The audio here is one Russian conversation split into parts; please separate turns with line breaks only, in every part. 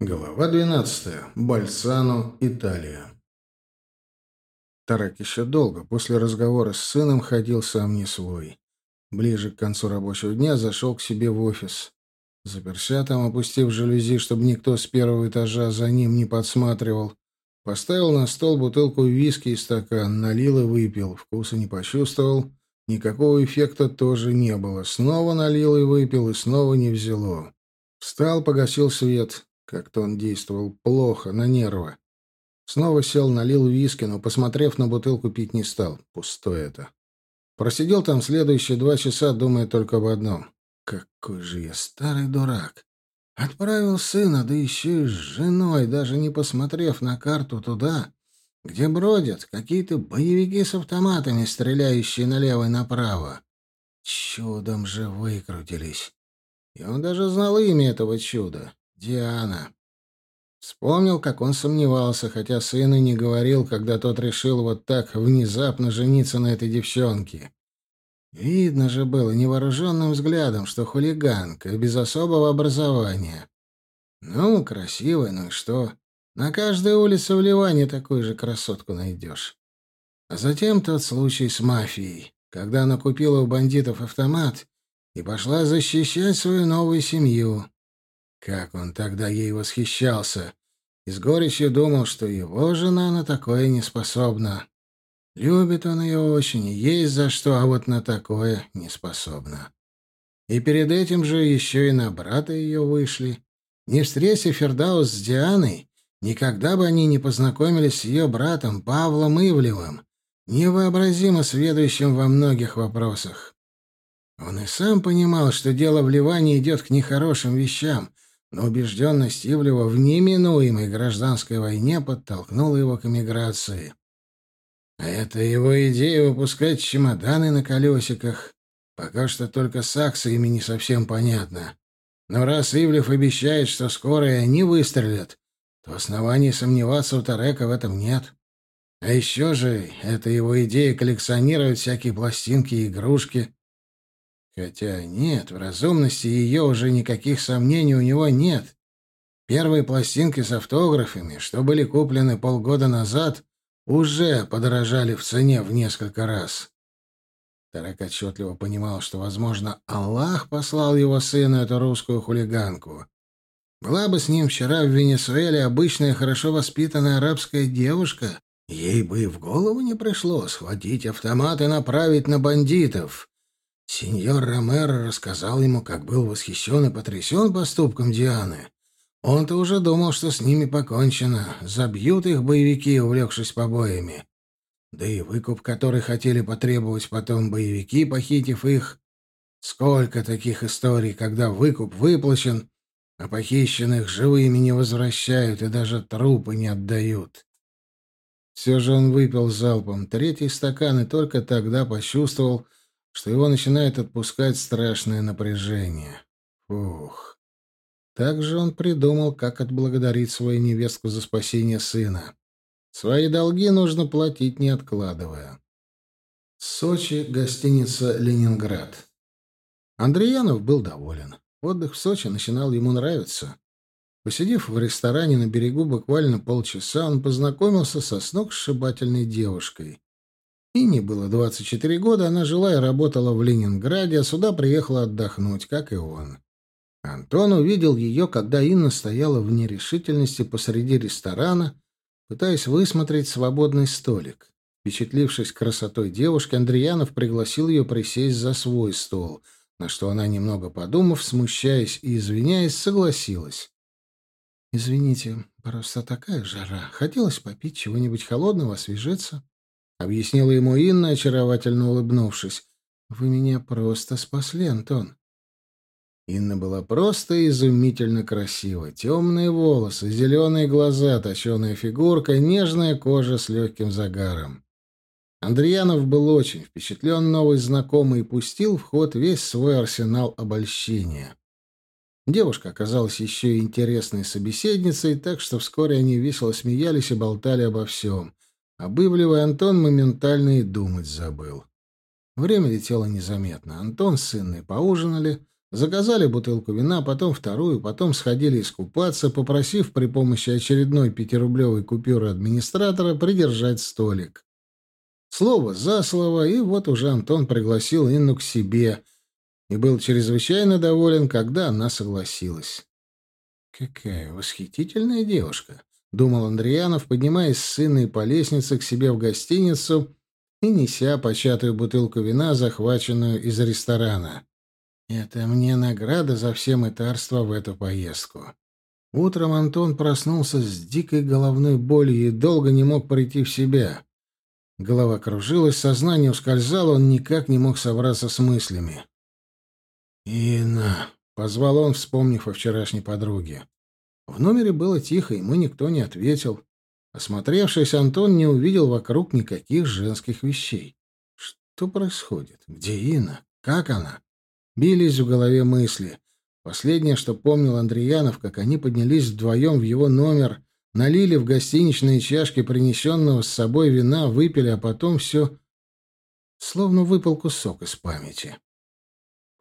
Глава 12. Бальсано, Италия. Тарак еще долго после разговора с сыном ходил сам не свой. Ближе к концу рабочего дня зашел к себе в офис. Заперся там, опустив жалюзи, чтобы никто с первого этажа за ним не подсматривал. Поставил на стол бутылку виски и стакан, налил и выпил. Вкуса не почувствовал. Никакого эффекта тоже не было. Снова налил и выпил, и снова не взяло. Встал, погасил свет. Как-то он действовал плохо, на нервы. Снова сел, налил виски, но, посмотрев на бутылку, пить не стал. Пустое это. Просидел там следующие два часа, думая только об одном. Какой же я старый дурак. Отправил сына, да еще и с женой, даже не посмотрев на карту туда, где бродят какие-то боевики с автоматами, стреляющие налево и направо. Чудом же выкрутились. И он даже знал имя этого чуда. Диана. Вспомнил, как он сомневался, хотя сын и не говорил, когда тот решил вот так внезапно жениться на этой девчонке. Видно же было невооруженным взглядом, что хулиганка, без особого образования. Ну, красивая, ну и что? На каждой улице в Ливане такую же красотку найдешь. А затем тот случай с мафией, когда она купила у бандитов автомат и пошла защищать свою новую семью. Как он тогда ей восхищался! И с горечью думал, что его жена на такое не способна. Любит он ее очень, есть за что, а вот на такое не способна. И перед этим же еще и на брата ее вышли. Не встреться Фердаус с Дианой, никогда бы они не познакомились с ее братом Павлом Ивлевым, невообразимо сведущим во многих вопросах. Он и сам понимал, что дело в Ливане идет к нехорошим вещам, но убежденность Ивлева в неминуемой гражданской войне подтолкнула его к эмиграции. А это его идея выпускать чемоданы на колесиках. Пока что только с акциями не совсем понятно. Но раз Ивлев обещает, что скоро и они выстрелят, то оснований сомневаться у Тарека в этом нет. А еще же, это его идея коллекционировать всякие пластинки и игрушки, Хотя нет, в разумности ее уже никаких сомнений у него нет. Первые пластинки с автографами, что были куплены полгода назад, уже подорожали в цене в несколько раз. Тарек отчетливо понимал, что, возможно, Аллах послал его сыну эту русскую хулиганку. Была бы с ним вчера в Венесуэле обычная хорошо воспитанная арабская девушка, ей бы и в голову не пришло схватить автомат и направить на бандитов. Сеньор Ромеро рассказал ему, как был восхищен и потрясен поступком Дианы. Он-то уже думал, что с ними покончено, забьют их боевики, увлекшись побоями. Да и выкуп, который хотели потребовать потом боевики, похитив их. Сколько таких историй, когда выкуп выплачен, а похищенных живыми не возвращают и даже трупы не отдают. Все же он выпил залпом третий стакан и только тогда почувствовал, что его начинает отпускать страшное напряжение. Ух. Также он придумал, как отблагодарить свою невестку за спасение сына. Свои долги нужно платить, не откладывая. Сочи, гостиница «Ленинград». Андреянов был доволен. Отдых в Сочи начинал ему нравиться. Посидев в ресторане на берегу буквально полчаса, он познакомился со сногсшибательной девушкой. Ине было 24 года, она жила и работала в Ленинграде, а сюда приехала отдохнуть, как и он. Антон увидел ее, когда Инна стояла в нерешительности посреди ресторана, пытаясь высмотреть свободный столик. Впечатлившись красотой девушки, Андреянов пригласил ее присесть за свой стол, на что она, немного подумав, смущаясь и извиняясь, согласилась. «Извините, просто такая жара. Хотелось попить чего-нибудь холодного, освежиться». — объяснила ему Инна, очаровательно улыбнувшись. «Вы меня просто спасли, Антон». Инна была просто изумительно красива. Темные волосы, зеленые глаза, точеная фигурка, нежная кожа с легким загаром. Андреянов был очень впечатлен новой знакомой и пустил в ход весь свой арсенал обольщения. Девушка оказалась еще и интересной собеседницей, так что вскоре они весело смеялись и болтали обо всем. Об Антон моментально и думать забыл. Время летело незаметно. Антон с сынной поужинали, Заказали бутылку вина, потом вторую, потом сходили искупаться, попросив при помощи очередной пятирублевой купюры администратора придержать столик. Слово за слово, и вот уже Антон пригласил Инну к себе и был чрезвычайно доволен, когда она согласилась. «Какая восхитительная девушка!» — думал Андреянов, поднимаясь с сыной по лестнице к себе в гостиницу и неся початую бутылку вина, захваченную из ресторана. «Это мне награда за все мытарство в эту поездку». Утром Антон проснулся с дикой головной болью и долго не мог прийти в себя. Голова кружилась, сознание ускользало, он никак не мог собраться с мыслями. «Инна!» — позвал он, вспомнив о вчерашней подруге. В номере было тихо, ему никто не ответил. Осмотревшись, Антон не увидел вокруг никаких женских вещей. Что происходит? Где Инна? Как она? Бились в голове мысли. Последнее, что помнил Андреянов, как они поднялись вдвоем в его номер, налили в гостиничные чашки принесенного с собой вина, выпили, а потом все... Словно выпал кусок из памяти.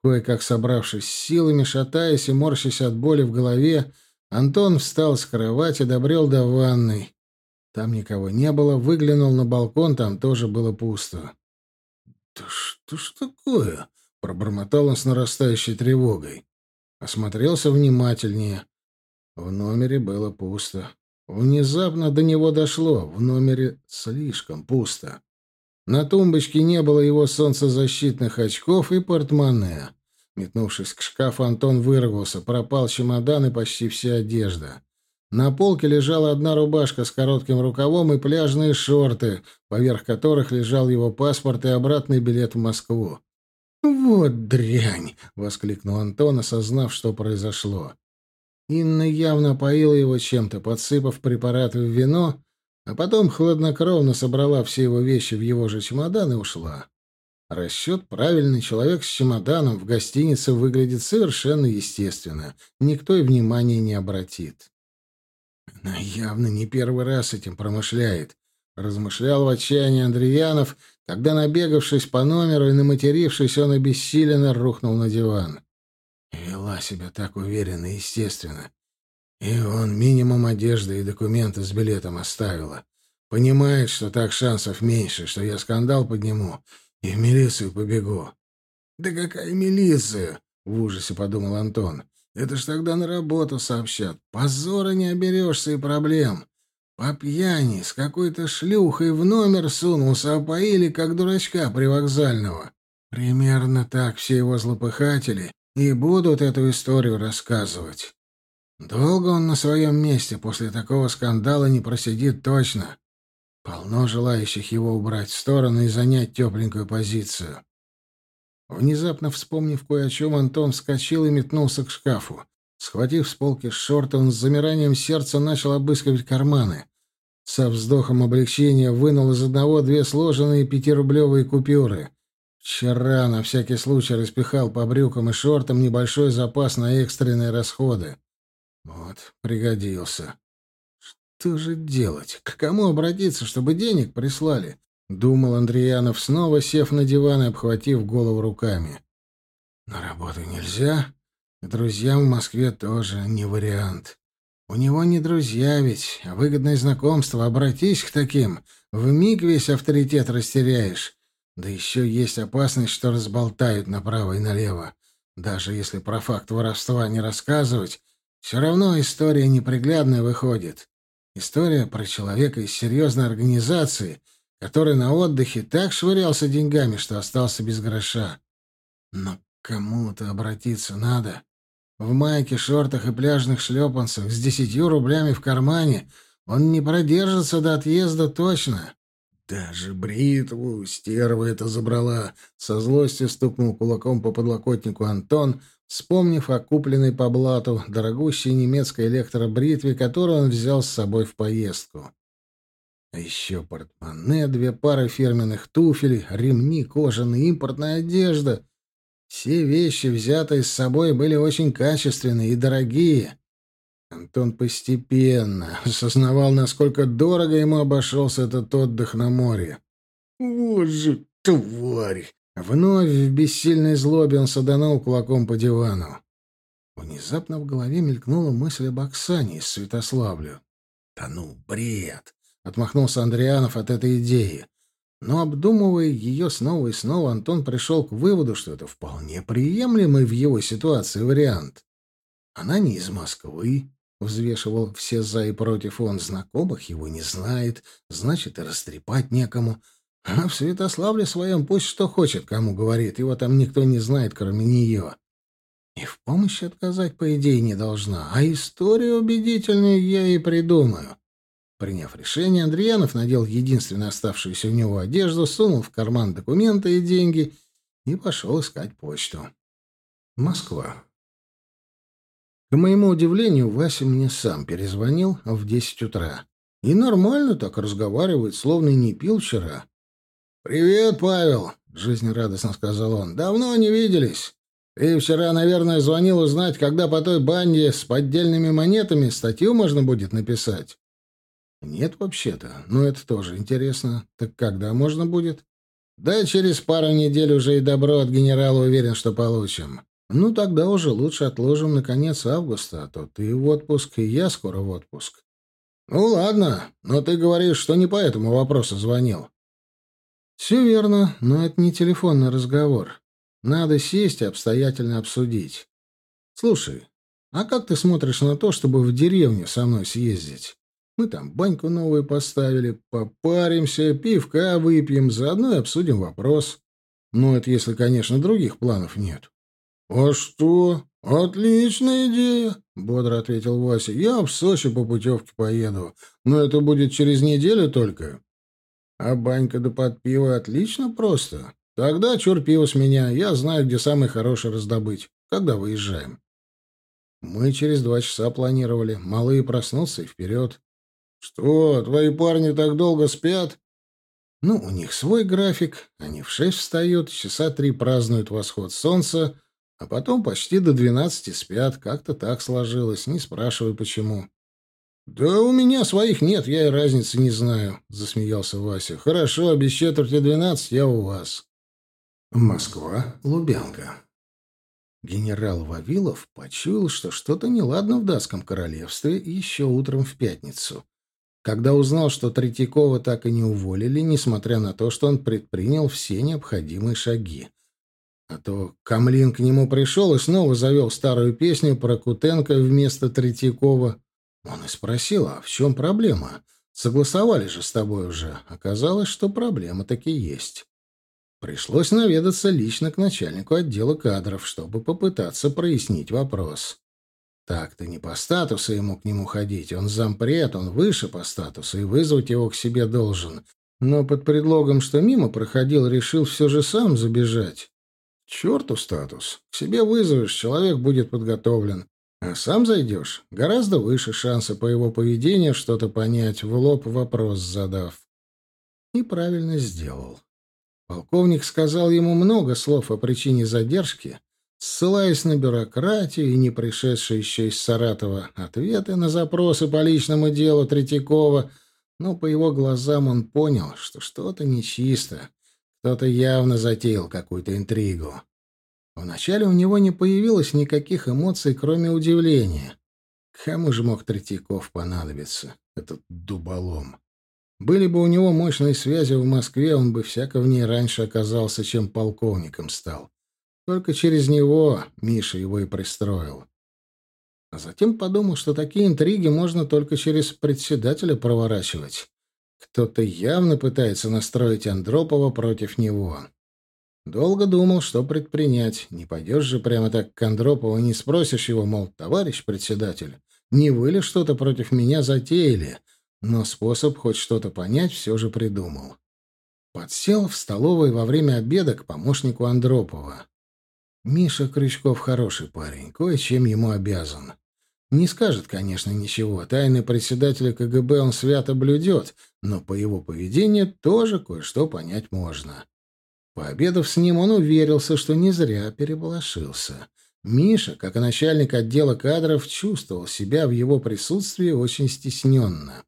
Кое-как собравшись силами, шатаясь и морщась от боли в голове, Антон встал с кровати, добрел до ванной. Там никого не было, выглянул на балкон, там тоже было пусто. «Да что ж такое?» — пробормотал он с нарастающей тревогой. Осмотрелся внимательнее. В номере было пусто. Внезапно до него дошло. В номере слишком пусто. На тумбочке не было его солнцезащитных очков и портмоне. Метнувшись к шкафу, Антон выругался. Пропал чемодан и почти вся одежда. На полке лежала одна рубашка с коротким рукавом и пляжные шорты, поверх которых лежал его паспорт и обратный билет в Москву. «Вот дрянь!» — воскликнул Антон, осознав, что произошло. Инна явно поила его чем-то, подсыпав препараты в вино, а потом хладнокровно собрала все его вещи в его же чемодан и ушла. Расчет правильный, человек с чемоданом в гостинице выглядит совершенно естественно, никто и внимания не обратит. Она явно не первый раз этим промышляет, размышлял в отчаянии Андреянов, когда, набегавшись по номеру и наматерившись, он обессиленно рухнул на диван. Вела себя так уверенно и естественно. И он минимум одежды и документы с билетом оставила. Понимает, что так шансов меньше, что я скандал подниму и в милицию побегу. «Да какая милиция?» — в ужасе подумал Антон. «Это ж тогда на работу сообщат. Позора не оберешься и проблем. По пьяни с какой-то шлюхой в номер сунулся, а поили, как дурачка привокзального. Примерно так все его злопыхатели и будут эту историю рассказывать. Долго он на своем месте после такого скандала не просидит точно. Полно желающих его убрать в сторону и занять тепленькую позицию. Внезапно вспомнив кое о чем, Антон вскочил и метнулся к шкафу. Схватив с полки шорты, он с замиранием сердца начал обыскивать карманы. Со вздохом облегчения вынул из одного две сложенные пятирублевые купюры. Вчера на всякий случай распихал по брюкам и шортам небольшой запас на экстренные расходы. Вот, пригодился. Что же делать? К кому обратиться, чтобы денег прислали? Думал Андреянов, снова сев на диван и обхватив голову руками. На работу нельзя. Друзьям в Москве тоже не вариант. У него не друзья ведь, а выгодное знакомство. Обратись к таким. В миг весь авторитет растеряешь. Да еще есть опасность, что разболтают направо и налево. Даже если про факт воровства не рассказывать, все равно история неприглядная выходит. История про человека из серьезной организации, который на отдыхе так швырялся деньгами, что остался без гроша. Но кому-то обратиться надо. В майке, шортах и пляжных шлепанцах с десятью рублями в кармане он не продержится до отъезда точно. Даже бритву стерва это забрала. Со злостью стукнул кулаком по подлокотнику Антон, вспомнив о купленной по блату дорогущей немецкой электробритве, которую он взял с собой в поездку. А еще портмоне, две пары фирменных туфель, ремни, кожаная импортная одежда. Все вещи, взятые с собой, были очень качественные и дорогие. Антон постепенно осознавал, насколько дорого ему обошелся этот отдых на море. «Вот же тварь!» Вновь в бессильной злобе он саданул кулаком по дивану. Внезапно в голове мелькнула мысль об Оксане из Святославлю. «Да ну, бред!» — отмахнулся Андрианов от этой идеи. Но, обдумывая ее снова и снова, Антон пришел к выводу, что это вполне приемлемый в его ситуации вариант. Она не из Москвы, взвешивал все за и против, он знакомых его не знает, значит, и растрепать некому. А в Святославле своем пусть что хочет, кому говорит, его там никто не знает, кроме нее. И в помощи отказать, по идее, не должна, а историю убедительную я и придумаю. Приняв решение, Андреянов надел единственную оставшуюся у него одежду, сунул в карман документы и деньги и пошел искать почту. Москва. К моему удивлению, Вася мне сам перезвонил в десять утра. И нормально так разговаривает, словно не пил вчера. «Привет, Павел!» — жизнерадостно сказал он. «Давно не виделись. Ты вчера, наверное, звонил узнать, когда по той банде с поддельными монетами статью можно будет написать». «Нет, вообще-то. Но это тоже интересно. Так когда можно будет?» «Да через пару недель уже и добро от генерала уверен, что получим. Ну, тогда уже лучше отложим на конец августа, а то ты в отпуск, и я скоро в отпуск». «Ну, ладно. Но ты говоришь, что не по этому вопросу звонил». «Все верно, но это не телефонный разговор. Надо сесть и обстоятельно обсудить. Слушай, а как ты смотришь на то, чтобы в деревню со мной съездить?» Мы там баньку новую поставили, попаримся, пивка выпьем, заодно и обсудим вопрос. Ну, это если, конечно, других планов нет. — А что? Отличная идея, — бодро ответил Вася. — Я в Сочи по путевке поеду, но это будет через неделю только. — А банька да под пиво отлично просто. Тогда чур пиво с меня, я знаю, где самый хороший раздобыть. Когда выезжаем? Мы через два часа планировали. Малые проснутся и вперед. «Что, твои парни так долго спят?» «Ну, у них свой график. Они в шесть встают, часа три празднуют восход солнца, а потом почти до двенадцати спят. Как-то так сложилось. Не спрашивай, почему». «Да у меня своих нет, я и разницы не знаю», — засмеялся Вася. «Хорошо, без четверти двенадцать я у вас». Москва, Лубянка. Генерал Вавилов почуял, что что-то неладно в датском королевстве еще утром в пятницу когда узнал, что Третьякова так и не уволили, несмотря на то, что он предпринял все необходимые шаги. А то Камлин к нему пришел и снова завел старую песню про Кутенко вместо Третьякова. Он и спросил, а в чем проблема? Согласовали же с тобой уже. Оказалось, что проблема таки есть. Пришлось наведаться лично к начальнику отдела кадров, чтобы попытаться прояснить вопрос. Так-то не по статусу ему к нему ходить. Он зампред, он выше по статусу, и вызвать его к себе должен. Но под предлогом, что мимо проходил, решил все же сам забежать. Черту статус. К себе вызовешь, человек будет подготовлен. А сам зайдешь, гораздо выше шанса по его поведению что-то понять, в лоб вопрос задав. И правильно сделал. Полковник сказал ему много слов о причине задержки, ссылаясь на бюрократию и не пришедшие еще из Саратова ответы на запросы по личному делу Третьякова, но по его глазам он понял, что что-то нечисто, кто-то явно затеял какую-то интригу. Вначале у него не появилось никаких эмоций, кроме удивления. Кому же мог Третьяков понадобиться, этот дуболом? Были бы у него мощные связи в Москве, он бы всяко в ней раньше оказался, чем полковником стал. Только через него Миша его и пристроил. А затем подумал, что такие интриги можно только через председателя проворачивать. Кто-то явно пытается настроить Андропова против него. Долго думал, что предпринять. Не пойдешь же прямо так к Андропову, не спросишь его, мол, товарищ председатель, не вы ли что-то против меня затеяли? Но способ хоть что-то понять все же придумал. Подсел в столовой во время обеда к помощнику Андропова. Миша Крючков хороший парень, кое-чем ему обязан. Не скажет, конечно, ничего. Тайны председателя КГБ он свято блюдет, но по его поведению тоже кое-что понять можно. Пообедав с ним, он уверился, что не зря переполошился. Миша, как и начальник отдела кадров, чувствовал себя в его присутствии очень стесненно.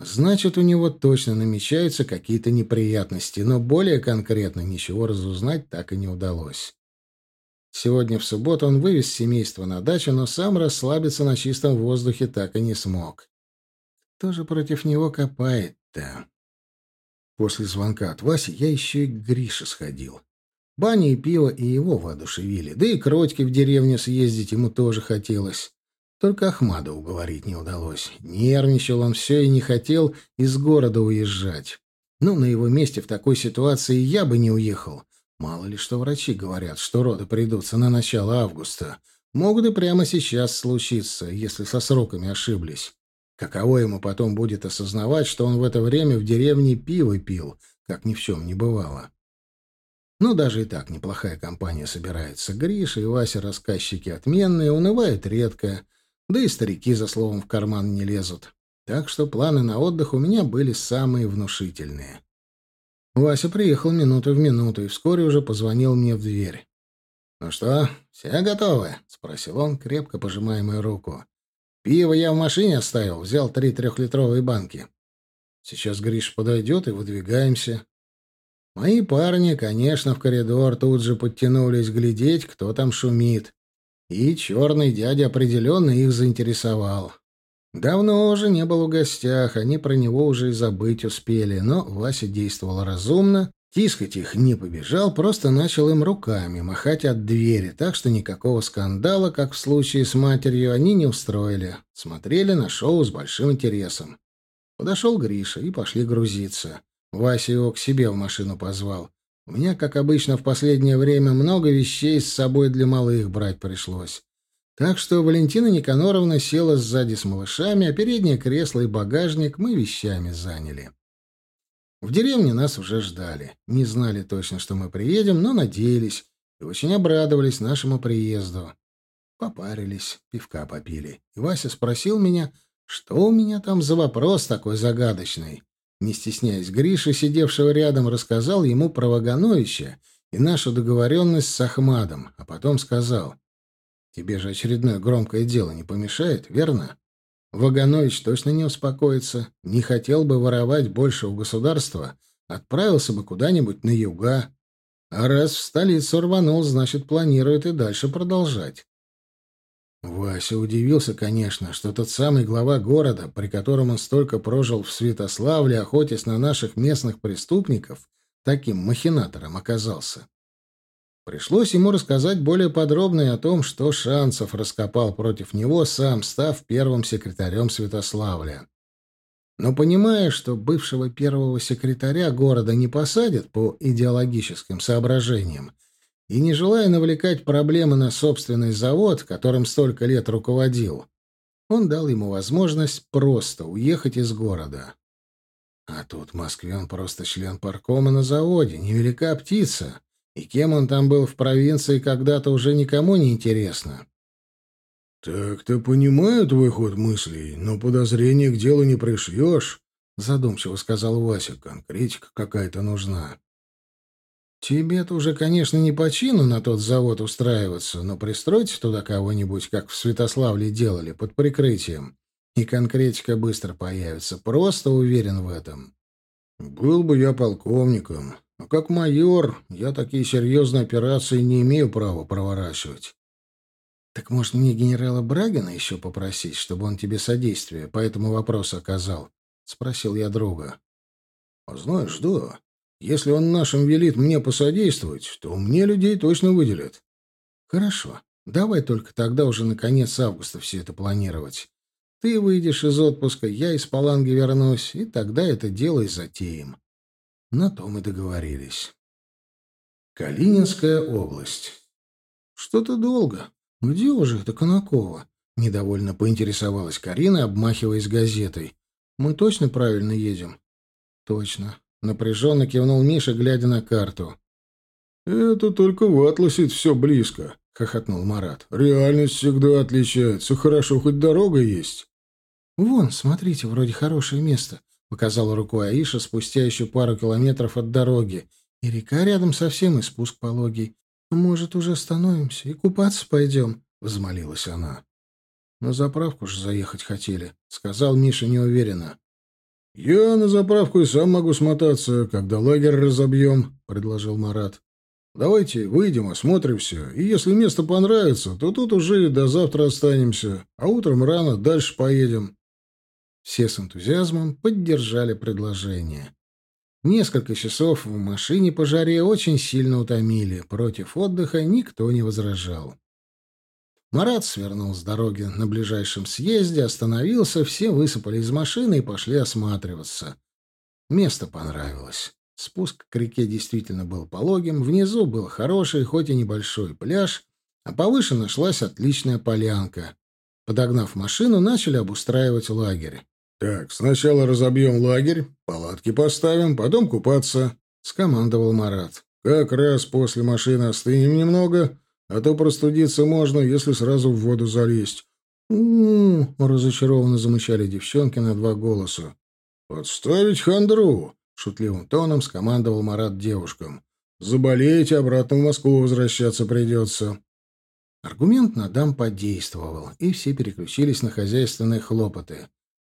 Значит, у него точно намечаются какие-то неприятности, но более конкретно ничего разузнать так и не удалось. Сегодня в субботу он вывез семейство на дачу, но сам расслабиться на чистом воздухе так и не смог. Кто же против него копает-то? После звонка от Васи я еще и к Грише сходил. Баня и пиво и его воодушевили. Да и к Родьке в деревню съездить ему тоже хотелось. Только Ахмада уговорить не удалось. Нервничал он все и не хотел из города уезжать. Ну, на его месте в такой ситуации я бы не уехал. Мало ли что врачи говорят, что роды придутся на начало августа. Могут и прямо сейчас случиться, если со сроками ошиблись. Каково ему потом будет осознавать, что он в это время в деревне пиво пил, как ни в чем не бывало. Ну, даже и так неплохая компания собирается. Гриша и Вася рассказчики отменные, унывают редко, да и старики за словом в карман не лезут. Так что планы на отдых у меня были самые внушительные. Вася приехал минуту в минуту и вскоре уже позвонил мне в дверь. «Ну что, все готовы?» — спросил он, крепко пожимая мою руку. «Пиво я в машине оставил, взял три трехлитровые банки. Сейчас Гриш подойдет, и выдвигаемся». Мои парни, конечно, в коридор тут же подтянулись глядеть, кто там шумит. И черный дядя определенно их заинтересовал. Давно уже не был в гостях, они про него уже и забыть успели, но Вася действовал разумно, тискать их не побежал, просто начал им руками махать от двери, так что никакого скандала, как в случае с матерью, они не устроили. Смотрели на шоу с большим интересом. Подошел Гриша, и пошли грузиться. Вася его к себе в машину позвал. У меня, как обычно, в последнее время много вещей с собой для малых брать пришлось. Так что Валентина Никаноровна села сзади с малышами, а переднее кресло и багажник мы вещами заняли. В деревне нас уже ждали. Не знали точно, что мы приедем, но надеялись и очень обрадовались нашему приезду. Попарились, пивка попили. И Вася спросил меня, что у меня там за вопрос такой загадочный. Не стесняясь Гриша, сидевшего рядом, рассказал ему про Вагановича и нашу договоренность с Ахмадом, а потом сказал, «Тебе же очередное громкое дело не помешает, верно? Ваганович точно не успокоится, не хотел бы воровать больше у государства, отправился бы куда-нибудь на юга. А раз в столицу рванул, значит, планирует и дальше продолжать. Вася удивился, конечно, что тот самый глава города, при котором он столько прожил в Святославле, охотясь на наших местных преступников, таким махинатором оказался. Пришлось ему рассказать более подробно о том, что Шансов раскопал против него, сам став первым секретарем Святославля. Но понимая, что бывшего первого секретаря города не посадят по идеологическим соображениям, и, не желая навлекать проблемы на собственный завод, которым столько лет руководил, он дал ему возможность просто уехать из города. А тут в Москве он просто член паркома на заводе, невелика птица, и кем он там был в провинции когда-то уже никому не интересно. «Так-то понимаю твой ход мыслей, но подозрения к делу не пришьешь», — задумчиво сказал Вася. «Конкретика какая-то нужна». Тебе-то уже, конечно, не по чину на тот завод устраиваться, но пристройте туда кого-нибудь, как в Святославле делали, под прикрытием. И конкретика быстро появится. Просто уверен в этом. Был бы я полковником, но как майор я такие серьезные операции не имею права проворачивать. Так может мне генерала Брагина еще попросить, чтобы он тебе содействие по этому вопросу оказал? — спросил я друга. — А знаешь, да, если он нашим велит мне посодействовать, то мне людей точно выделят. Хорошо. Давай только тогда уже на конец августа все это планировать. Ты выйдешь из отпуска, я из Паланги вернусь, и тогда это дело и затеем. На то мы договорились. Калининская область. Что-то долго. Где уже это Конакова? Недовольно поинтересовалась Карина, обмахиваясь газетой. Мы точно правильно едем? Точно. Напряженно кивнул Миша, глядя на карту. «Это только в Атласе все близко», — хохотнул Марат. «Реальность всегда отличается. Хорошо, хоть дорога есть». «Вон, смотрите, вроде хорошее место», — показала рукой Аиша спустя еще пару километров от дороги. «И река рядом совсем, и спуск пологий. Может, уже остановимся и купаться пойдем?» — взмолилась она. «На заправку же заехать хотели», — сказал Миша неуверенно.
«Я на заправку и сам могу смотаться, когда лагерь разобьем», — предложил Марат. «Давайте выйдем, осмотрим все, и если место понравится, то тут уже и до завтра останемся, а утром рано дальше поедем».
Все с энтузиазмом поддержали предложение. Несколько часов в машине по жаре очень сильно утомили. Против отдыха никто не возражал. Марат свернул с дороги на ближайшем съезде, остановился, все высыпали из машины и пошли осматриваться. Место понравилось. Спуск к реке действительно был пологим, внизу был хороший, хоть и небольшой пляж, а повыше нашлась отличная полянка. Подогнав машину, начали обустраивать лагерь.
«Так, сначала разобьем лагерь, палатки поставим, потом купаться», — скомандовал Марат. «Как раз после машины остынем немного, а то простудиться можно, если сразу в воду залезть».
«У-у-у!» — разочарованно замычали девчонки на два голоса.
«Подставить хандру!» — шутливым тоном скомандовал Марат девушкам. «Заболеете, обратно в Москву возвращаться придется».
Аргумент на дам подействовал, и все переключились на хозяйственные хлопоты.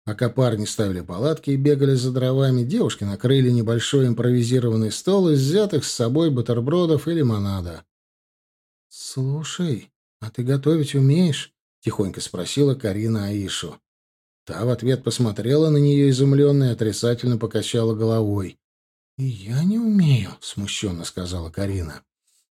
Пока парни ставили палатки и бегали за дровами, девушки накрыли небольшой импровизированный стол из взятых с собой бутербродов и лимонада. «Слушай, а ты готовить умеешь?» — тихонько спросила Карина Аишу. Та в ответ посмотрела на нее изумленно и отрицательно покачала головой. «И я не умею», — смущенно сказала Карина.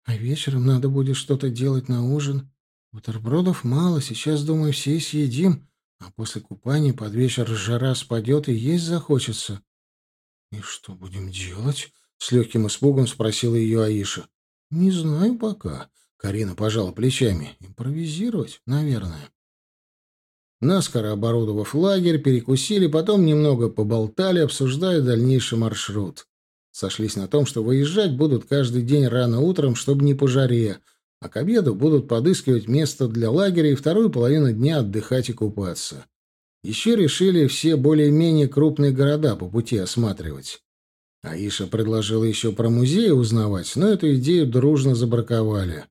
«А вечером надо будет что-то делать на ужин. Бутербродов мало, сейчас, думаю, все съедим, а после купания под вечер жара спадет и есть захочется. — И что будем делать? — с легким испугом спросила ее Аиша. — Не знаю пока. Карина пожала плечами. Импровизировать, наверное. Наскоро оборудовав лагерь, перекусили, потом немного поболтали, обсуждая дальнейший маршрут. Сошлись на том, что выезжать будут каждый день рано утром, чтобы не по жаре, а к обеду будут подыскивать место для лагеря и вторую половину дня отдыхать и купаться. Еще решили все более-менее крупные города по пути осматривать. Аиша предложила еще про музеи узнавать, но эту идею дружно забраковали.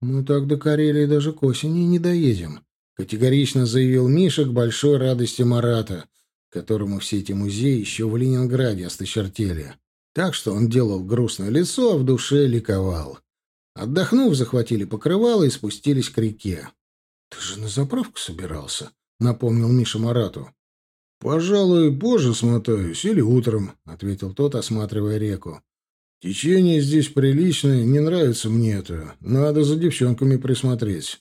«Мы так до Карелии даже к осени не доедем», — категорично заявил Миша к большой радости Марата, которому все эти музеи еще в Ленинграде осточертели. Так что он делал грустное лицо, а в душе ликовал. Отдохнув, захватили покрывало и спустились к реке. — Ты же на заправку собирался? — напомнил Миша Марату.
— Пожалуй, позже смотаюсь или утром, — ответил тот, осматривая реку. — Течение здесь приличное, не нравится мне это. Надо за девчонками присмотреть.